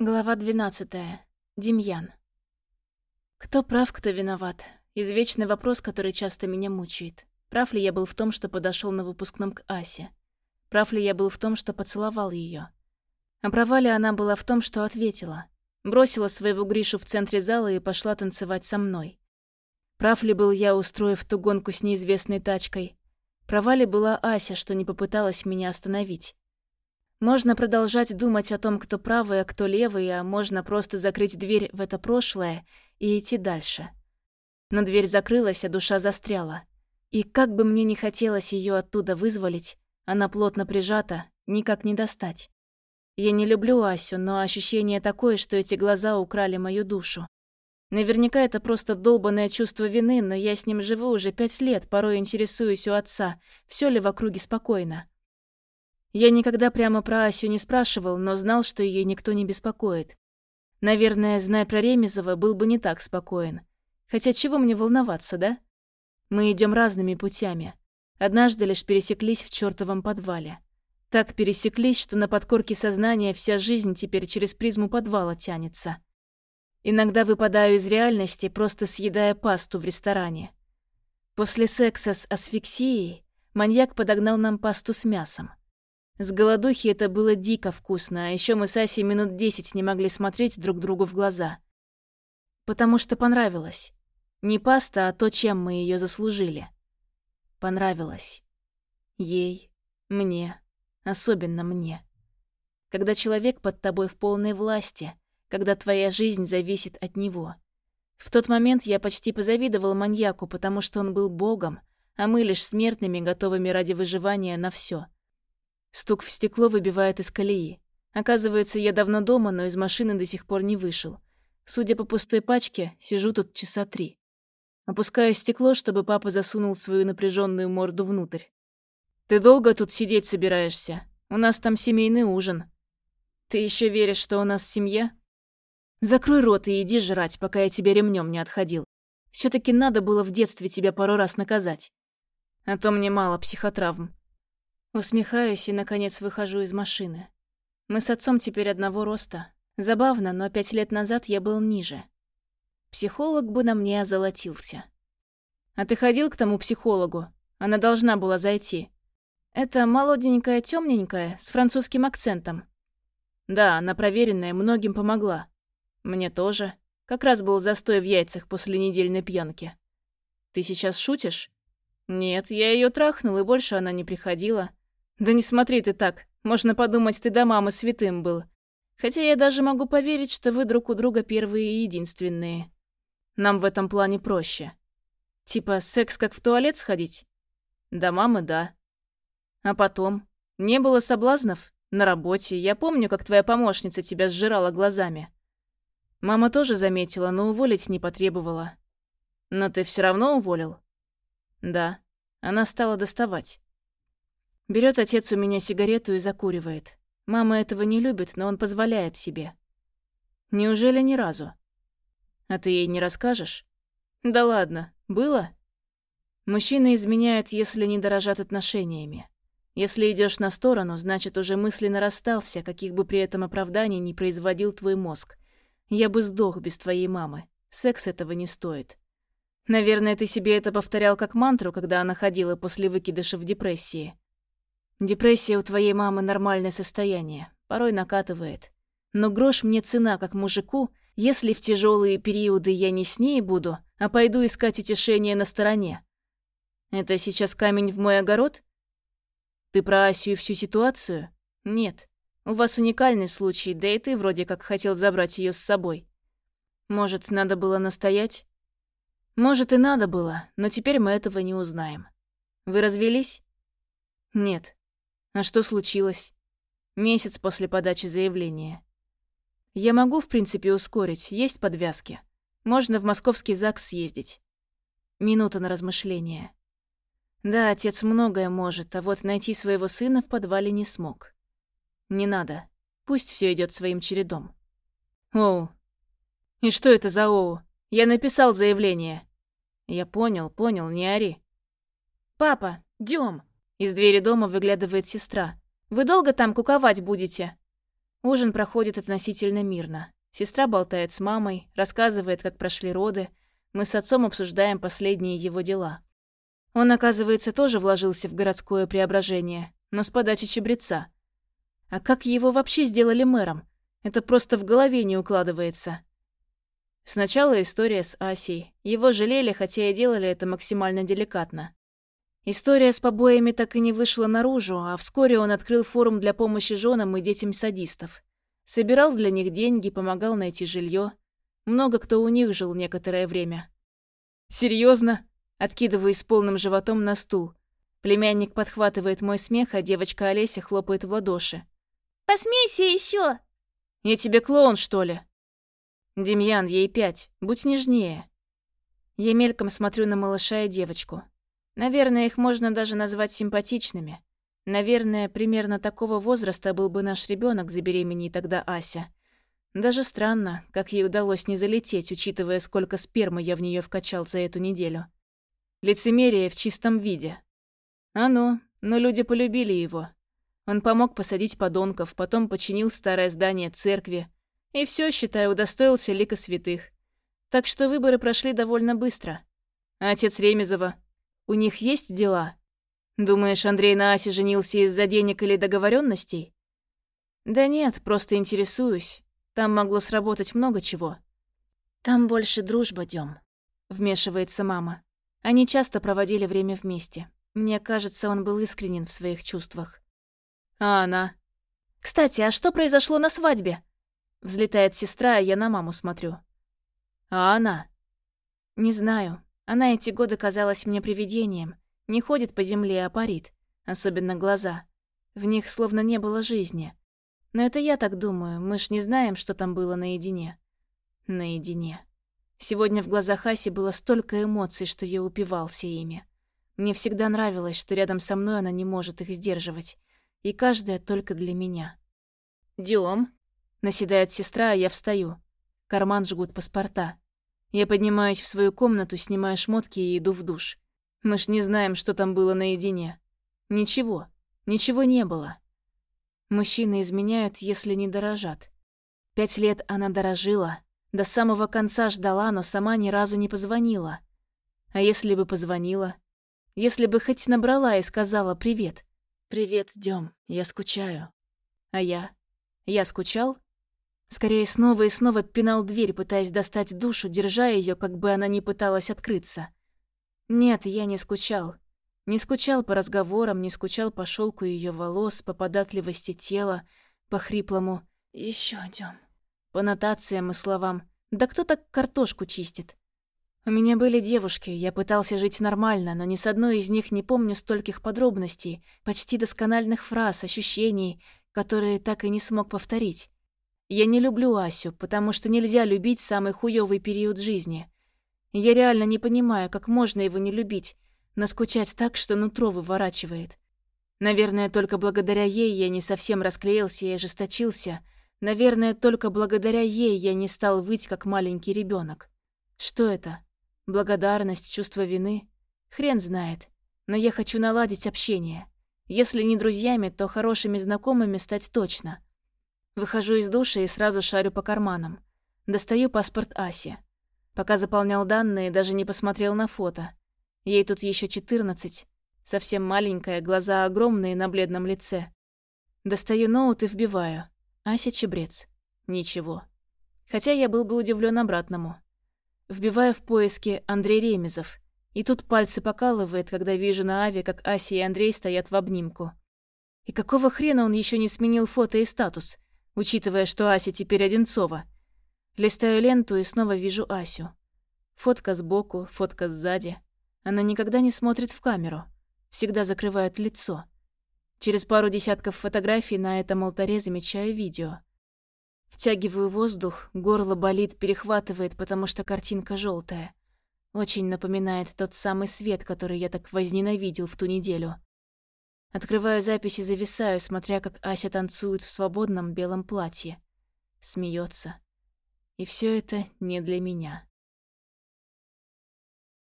Глава 12. Демьян. Кто прав, кто виноват? Извечный вопрос, который часто меня мучает. Прав ли я был в том, что подошел на выпускном к Асе? Прав ли я был в том, что поцеловал ее? А права ли она была в том, что ответила? Бросила своего Гришу в центре зала и пошла танцевать со мной. Прав ли был я, устроив ту гонку с неизвестной тачкой? Права ли была Ася, что не попыталась меня остановить? Можно продолжать думать о том, кто правый, а кто левый, а можно просто закрыть дверь в это прошлое и идти дальше. Но дверь закрылась, а душа застряла. И как бы мне не хотелось ее оттуда вызволить, она плотно прижата, никак не достать. Я не люблю Асю, но ощущение такое, что эти глаза украли мою душу. Наверняка это просто долбанное чувство вины, но я с ним живу уже пять лет, порой интересуюсь у отца, все ли в округе спокойно. Я никогда прямо про Асю не спрашивал, но знал, что ее никто не беспокоит. Наверное, зная про Ремезова, был бы не так спокоен. Хотя чего мне волноваться, да? Мы идем разными путями. Однажды лишь пересеклись в чертовом подвале. Так пересеклись, что на подкорке сознания вся жизнь теперь через призму подвала тянется. Иногда выпадаю из реальности, просто съедая пасту в ресторане. После секса с асфиксией маньяк подогнал нам пасту с мясом. С голодухи это было дико вкусно, а еще мы с Асей минут десять не могли смотреть друг другу в глаза. Потому что понравилось. Не паста, а то, чем мы ее заслужили. Понравилось. Ей, мне, особенно мне. Когда человек под тобой в полной власти, когда твоя жизнь зависит от него. В тот момент я почти позавидовал маньяку, потому что он был богом, а мы лишь смертными, готовыми ради выживания на все. Стук в стекло выбивает из колеи. Оказывается, я давно дома, но из машины до сих пор не вышел. Судя по пустой пачке, сижу тут часа три. Опускаю стекло, чтобы папа засунул свою напряженную морду внутрь. «Ты долго тут сидеть собираешься? У нас там семейный ужин. Ты еще веришь, что у нас семья?» «Закрой рот и иди жрать, пока я тебя ремнем не отходил. все таки надо было в детстве тебя пару раз наказать. А то мне мало психотравм. Усмехаюсь и, наконец, выхожу из машины. Мы с отцом теперь одного роста. Забавно, но пять лет назад я был ниже. Психолог бы на мне озолотился. «А ты ходил к тому психологу? Она должна была зайти». «Это молоденькая, темненькая, с французским акцентом». «Да, она проверенная, многим помогла. Мне тоже. Как раз был застой в яйцах после недельной пьянки». «Ты сейчас шутишь?» «Нет, я ее трахнул, и больше она не приходила. Да не смотри ты так. Можно подумать, ты до мамы святым был. Хотя я даже могу поверить, что вы друг у друга первые и единственные. Нам в этом плане проще. Типа секс как в туалет сходить? До мамы, да. А потом? Не было соблазнов? На работе. Я помню, как твоя помощница тебя сжирала глазами. Мама тоже заметила, но уволить не потребовала. Но ты все равно уволил? Да. Она стала доставать. Берет отец у меня сигарету и закуривает. Мама этого не любит, но он позволяет себе. Неужели ни разу? А ты ей не расскажешь? Да ладно, было? Мужчины изменяют, если не дорожат отношениями. Если идешь на сторону, значит, уже мысленно расстался, каких бы при этом оправданий не производил твой мозг. Я бы сдох без твоей мамы. Секс этого не стоит. Наверное, ты себе это повторял как мантру, когда она ходила после выкидыша в депрессии. Депрессия у твоей мамы нормальное состояние, порой накатывает. Но грош мне цена как мужику, если в тяжелые периоды я не с ней буду, а пойду искать утешение на стороне. Это сейчас камень в мой огород? Ты про Асю и всю ситуацию? Нет. У вас уникальный случай, да и ты вроде как хотел забрать ее с собой. Может, надо было настоять? Может, и надо было, но теперь мы этого не узнаем. Вы развелись? Нет. А что случилось? Месяц после подачи заявления. Я могу, в принципе, ускорить, есть подвязки. Можно в московский ЗАГС съездить. Минута на размышление. Да, отец многое может, а вот найти своего сына в подвале не смог. Не надо. Пусть все идет своим чередом. Оу. И что это за Оу? Я написал заявление. Я понял, понял, не ори. Папа, Дём, из двери дома выглядывает сестра. «Вы долго там куковать будете?» Ужин проходит относительно мирно. Сестра болтает с мамой, рассказывает, как прошли роды. Мы с отцом обсуждаем последние его дела. Он, оказывается, тоже вложился в городское преображение, но с подачи чебреца. А как его вообще сделали мэром? Это просто в голове не укладывается. Сначала история с Асей. Его жалели, хотя и делали это максимально деликатно. История с побоями так и не вышла наружу, а вскоре он открыл форум для помощи женам и детям садистов. Собирал для них деньги, помогал найти жилье. Много кто у них жил некоторое время. Серьезно? Откидываюсь полным животом на стул. Племянник подхватывает мой смех, а девочка Олеся хлопает в ладоши. «Посмейся еще! «Я тебе клоун, что ли?» «Демьян, ей пять. Будь нежнее». Я мельком смотрю на малыша и девочку. Наверное, их можно даже назвать симпатичными. Наверное, примерно такого возраста был бы наш ребенок, забеременей тогда Ася. Даже странно, как ей удалось не залететь, учитывая, сколько спермы я в нее вкачал за эту неделю. Лицемерие в чистом виде. А ну, но люди полюбили его. Он помог посадить подонков, потом починил старое здание церкви. И все, считаю, удостоился лика святых. Так что выборы прошли довольно быстро. А отец Ремезова? У них есть дела? Думаешь, Андрей на Асе женился из-за денег или договоренностей? Да нет, просто интересуюсь. Там могло сработать много чего. Там больше дружба, Дём. Вмешивается мама. Они часто проводили время вместе. Мне кажется, он был искренен в своих чувствах. А она? Кстати, а что произошло на свадьбе? Взлетает сестра, а я на маму смотрю. А она? Не знаю. Она эти годы казалась мне привидением. Не ходит по земле, а парит. Особенно глаза. В них словно не было жизни. Но это я так думаю, мы ж не знаем, что там было наедине. Наедине. Сегодня в глазах Аси было столько эмоций, что я упивался ими. Мне всегда нравилось, что рядом со мной она не может их сдерживать. И каждая только для меня. «Дём», — наседает сестра, а я встаю. Карман жгут паспорта. Я поднимаюсь в свою комнату, снимаю шмотки и иду в душ. Мы ж не знаем, что там было наедине. Ничего. Ничего не было. Мужчины изменяют, если не дорожат. Пять лет она дорожила, до самого конца ждала, но сама ни разу не позвонила. А если бы позвонила? Если бы хоть набрала и сказала «привет», «Привет, Дём, я скучаю». А я? Я скучал? Скорее, снова и снова пинал дверь, пытаясь достать душу, держа ее, как бы она ни пыталась открыться. Нет, я не скучал. Не скучал по разговорам, не скучал по шелку ее волос, по податливости тела, по хриплому «Еще, Дём». По нотациям и словам «Да кто так картошку чистит?» У меня были девушки, я пытался жить нормально, но ни с одной из них не помню стольких подробностей, почти доскональных фраз, ощущений, которые так и не смог повторить. Я не люблю Асю, потому что нельзя любить самый хуёвый период жизни. Я реально не понимаю, как можно его не любить, но скучать так, что нутро выворачивает. Наверное, только благодаря ей я не совсем расклеился и ожесточился. Наверное, только благодаря ей я не стал выть, как маленький ребенок. Что это? Благодарность, чувство вины? Хрен знает. Но я хочу наладить общение. Если не друзьями, то хорошими знакомыми стать точно. Выхожу из душа и сразу шарю по карманам. Достаю паспорт Аси. Пока заполнял данные, даже не посмотрел на фото. Ей тут еще 14. Совсем маленькая, глаза огромные на бледном лице. Достаю ноут и вбиваю. Ася Чебрец. Ничего. Хотя я был бы удивлен обратному. Вбиваю в поиске Андрей Ремезов. И тут пальцы покалывает, когда вижу на Аве, как Ася и Андрей стоят в обнимку. И какого хрена он еще не сменил фото и статус, учитывая, что Ася теперь Одинцова? Листаю ленту и снова вижу Асю. Фотка сбоку, фотка сзади. Она никогда не смотрит в камеру. Всегда закрывает лицо. Через пару десятков фотографий на этом алтаре замечаю видео. Втягиваю воздух, горло болит, перехватывает, потому что картинка желтая. Очень напоминает тот самый свет, который я так возненавидел в ту неделю. Открываю запись и зависаю, смотря, как Ася танцует в свободном белом платье. Смеется. И все это не для меня.